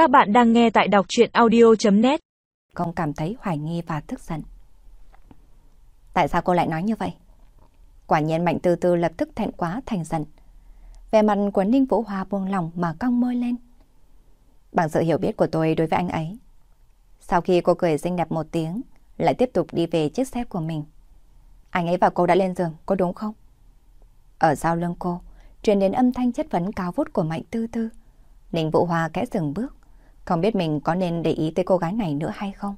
Các bạn đang nghe tại đọc chuyện audio.net Không cảm thấy hoài nghi và tức giận. Tại sao cô lại nói như vậy? Quả nhiên Mạnh Tư Tư lập tức thẹn quá thành giận. Về mặt của Ninh Vũ Hoa buông lòng mà cong môi lên. Bằng sự hiểu biết của tôi đối với anh ấy. Sau khi cô cười xinh đẹp một tiếng, lại tiếp tục đi về chiếc xe của mình. Anh ấy và cô đã lên giường, có đúng không? Ở sau lưng cô, truyền đến âm thanh chất vấn cao vút của Mạnh Tư Tư. Ninh Vũ Hoa kẽ dừng bước, không biết mình có nên để ý tới cô gái này nữa hay không.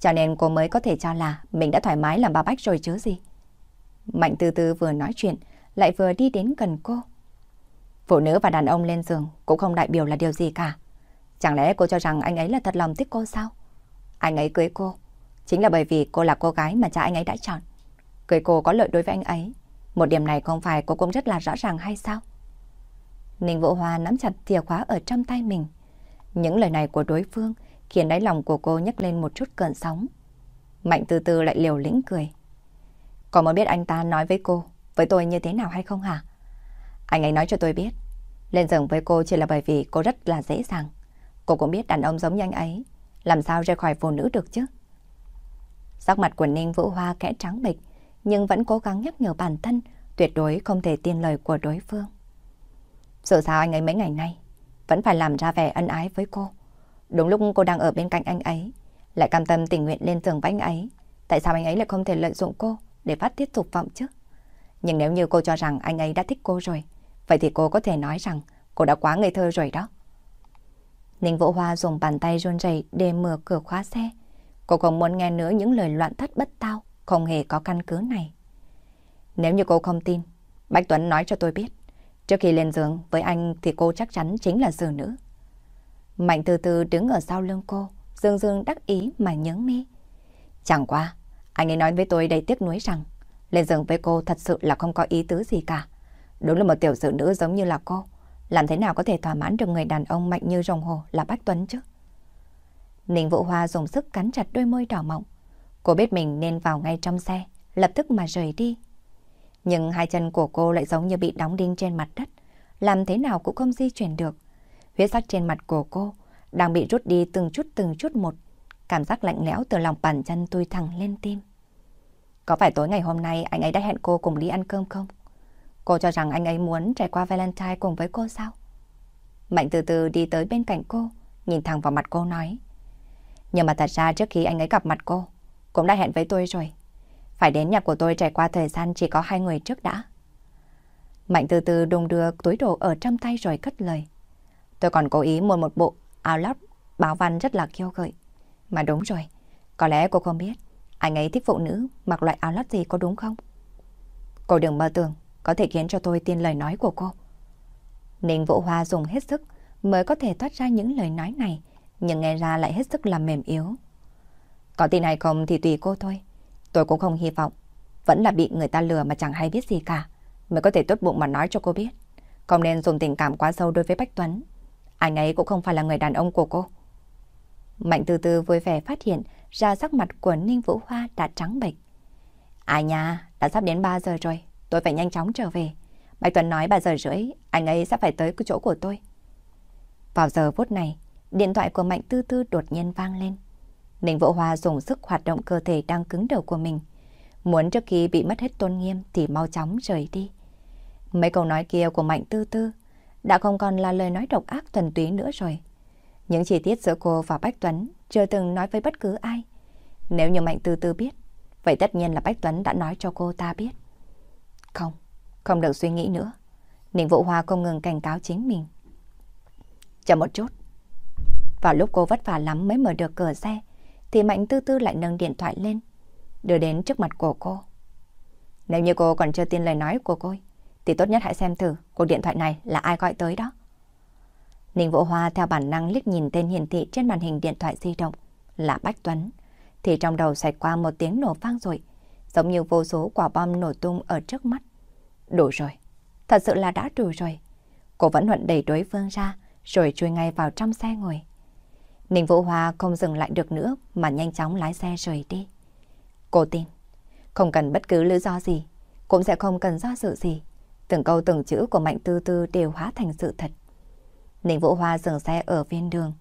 Cho nên cô mới có thể cho là mình đã thoải mái làm bà bách rồi chứ gì. Mạnh từ từ vừa nói chuyện, lại vừa đi đến gần cô. Phụ nữ và đàn ông lên giường cũng không đại biểu là điều gì cả. Chẳng lẽ cô cho rằng anh ấy là thật lòng thích cô sao? Anh ấy cưới cô, chính là bởi vì cô là cô gái mà cha anh ấy đã chọn. Cưới cô có lợi đối với anh ấy. Một điểm này không phải cô cũng rất là rõ ràng hay sao? Ninh Vũ Hoa nắm chặt chìa khóa ở trong tay mình. Những lời này của đối phương khiến đáy lòng của cô nhấc lên một chút cơn sóng. Mạnh từ từ lại liều lĩnh cười. Có muốn biết anh ta nói với cô, với tôi như thế nào hay không hả? Anh ấy nói cho tôi biết, lên giường với cô chỉ là bởi vì cô rất là dễ dàng. Cô cũng biết đàn ông giống như anh ấy, làm sao rời khỏi phụ nữ được chứ? Sắc mặt của Ninh Vũ Hoa kẽ trắng bệch, nhưng vẫn cố gắng nhắc nhở bản thân, tuyệt đối không thể tin lời của đối phương. Sợ sao anh ấy mấy ngày nay vẫn phải làm ra vẻ ân ái với cô. Đúng lúc cô đang ở bên cạnh anh ấy, lại cam tâm tình nguyện lên giường với anh ấy. Tại sao anh ấy lại không thể lợi dụng cô để phát tiết dục vọng chứ? Nhưng nếu như cô cho rằng anh ấy đã thích cô rồi, vậy thì cô có thể nói rằng cô đã quá ngây thơ rồi đó. Ninh Vũ Hoa dùng bàn tay run rẩy để mở cửa khóa xe. Cô không muốn nghe nữa những lời loạn thất bất tao, không hề có căn cứ này. Nếu như cô không tin, Bạch Tuấn nói cho tôi biết. Trước khi lên giường với anh thì cô chắc chắn chính là xử nữ. Mạnh từ từ đứng ở sau lưng cô, dương dương đắc ý mà nhướng mi. Chẳng qua, anh ấy nói với tôi đầy tiếc nuối rằng lên giường với cô thật sự là không có ý tứ gì cả. Đúng là một tiểu sự nữ giống như là cô. Làm thế nào có thể thỏa mãn được người đàn ông mạnh như rồng hồ là Bách Tuấn chứ? Ninh Vũ Hoa dùng sức cắn chặt đôi môi đỏ mọng. Cô biết mình nên vào ngay trong xe, lập tức mà rời đi. Nhưng hai chân của cô lại giống như bị đóng đinh trên mặt đất, làm thế nào cũng không di chuyển được. Huyết sắc trên mặt của cô đang bị rút đi từng chút từng chút một, cảm giác lạnh lẽo từ lòng bàn chân tôi thẳng lên tim. Có phải tối ngày hôm nay anh ấy đã hẹn cô cùng đi ăn cơm không? Cô cho rằng anh ấy muốn trải qua Valentine cùng với cô sao? Mạnh từ từ đi tới bên cạnh cô, nhìn thẳng vào mặt cô nói. Nhưng mà thật ra trước khi anh ấy gặp mặt cô, cũng đã hẹn với tôi rồi. Phải đến nhà của tôi trải qua thời gian chỉ có hai người trước đã. Mạnh từ từ đùng đưa túi đồ ở trong tay rồi cất lời. Tôi còn cố ý mua một bộ áo lót báo văn rất là kiêu gợi. Mà đúng rồi, có lẽ cô không biết anh ấy thích phụ nữ mặc loại áo lót gì có đúng không? Cô đừng mơ tưởng có thể khiến cho tôi tin lời nói của cô. Ninh Vũ Hoa dùng hết sức mới có thể thoát ra những lời nói này, nhưng nghe ra lại hết sức là mềm yếu. Có tin hay không thì tùy cô thôi. Tôi cũng không hy vọng. Vẫn là bị người ta lừa mà chẳng hay biết gì cả. Mới có thể tốt bụng mà nói cho cô biết. Không nên dùng tình cảm quá sâu đối với Bách Tuấn. Anh ấy cũng không phải là người đàn ông của cô. Mạnh từ từ vui vẻ phát hiện ra sắc mặt của Ninh Vũ Hoa đã trắng bệch. À Ai nha, đã sắp đến 3 giờ rồi. Tôi phải nhanh chóng trở về. Bạch Tuấn nói 3 giờ rưỡi, anh ấy sẽ phải tới cái chỗ của tôi. Vào giờ phút này, điện thoại của Mạnh Tư Tư đột nhiên vang lên. Ninh Vũ Hoa dùng sức hoạt động cơ thể đang cứng đầu của mình. Muốn trước khi bị mất hết tôn nghiêm thì mau chóng rời đi. Mấy câu nói kia của Mạnh Tư Tư đã không còn là lời nói độc ác thuần túy nữa rồi. Những chi tiết giữa cô và Bách Tuấn chưa từng nói với bất cứ ai. Nếu như Mạnh Tư Tư biết, vậy tất nhiên là Bách Tuấn đã nói cho cô ta biết. Không, không được suy nghĩ nữa. Ninh Vũ Hoa không ngừng cảnh cáo chính mình. Chờ một chút. Vào lúc cô vất vả lắm mới mở được cửa xe, thì Mạnh Tư Tư lại nâng điện thoại lên, đưa đến trước mặt của cô. Nếu như cô còn chưa tin lời nói của cô, thì tốt nhất hãy xem thử cuộc điện thoại này là ai gọi tới đó. Ninh Vũ Hoa theo bản năng liếc nhìn tên hiển thị trên màn hình điện thoại di động là Bách Tuấn, thì trong đầu xảy qua một tiếng nổ vang rồi, giống như vô số quả bom nổ tung ở trước mắt. Đủ rồi, thật sự là đã đủ rồi. Cô vẫn huận đẩy đối phương ra, rồi chui ngay vào trong xe ngồi. Ninh Vũ Hoa không dừng lại được nữa mà nhanh chóng lái xe rời đi. Cô tin, không cần bất cứ lý do gì, cũng sẽ không cần do sự gì. Từng câu từng chữ của Mạnh Tư Tư đều hóa thành sự thật. Ninh Vũ Hoa dừng xe ở viên đường,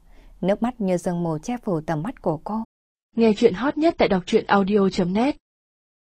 nước mắt như sương mù che phủ tầm mắt của cô. Nghe chuyện hot nhất tại đọc truyện audio.net